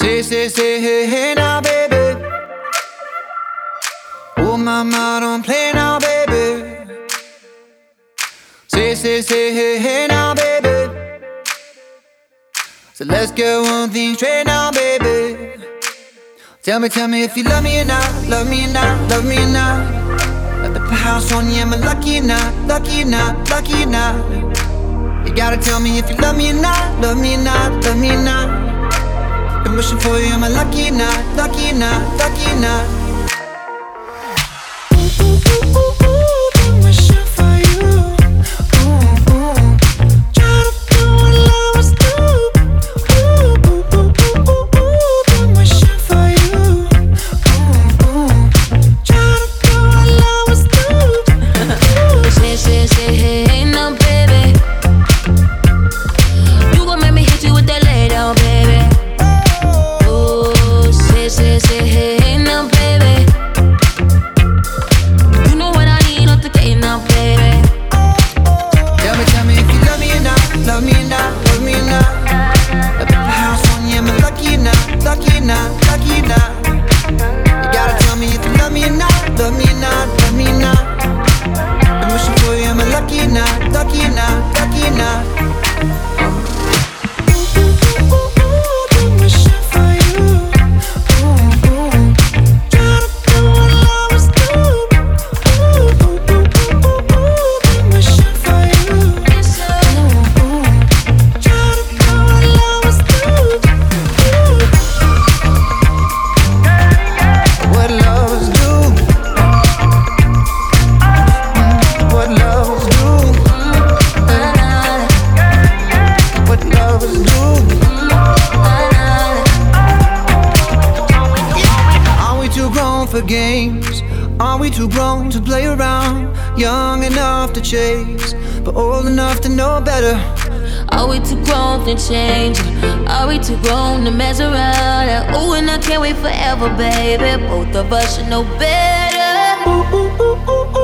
Say, say, say, hey, hey now, baby. Oh, mama, don't play now, baby. Say, say, say, hey, hey now, baby. So let's get one thing straight now, baby. Tell me, tell me if you love me or not, love me or not, love me or not. Let the house on you, am I lucky or not, lucky or not, lucky or not? You gotta tell me if you love me or not, love me or not, love me or not. Been wishing for you, am I lucky not, lucky not, lucky not? For games? Are we too grown to play around? Young enough to chase, but old enough to know better. Are we too grown to change? Are we too grown to mess around? Ooh, and I can't wait forever, baby. Both of us should know better. Ooh, ooh, ooh,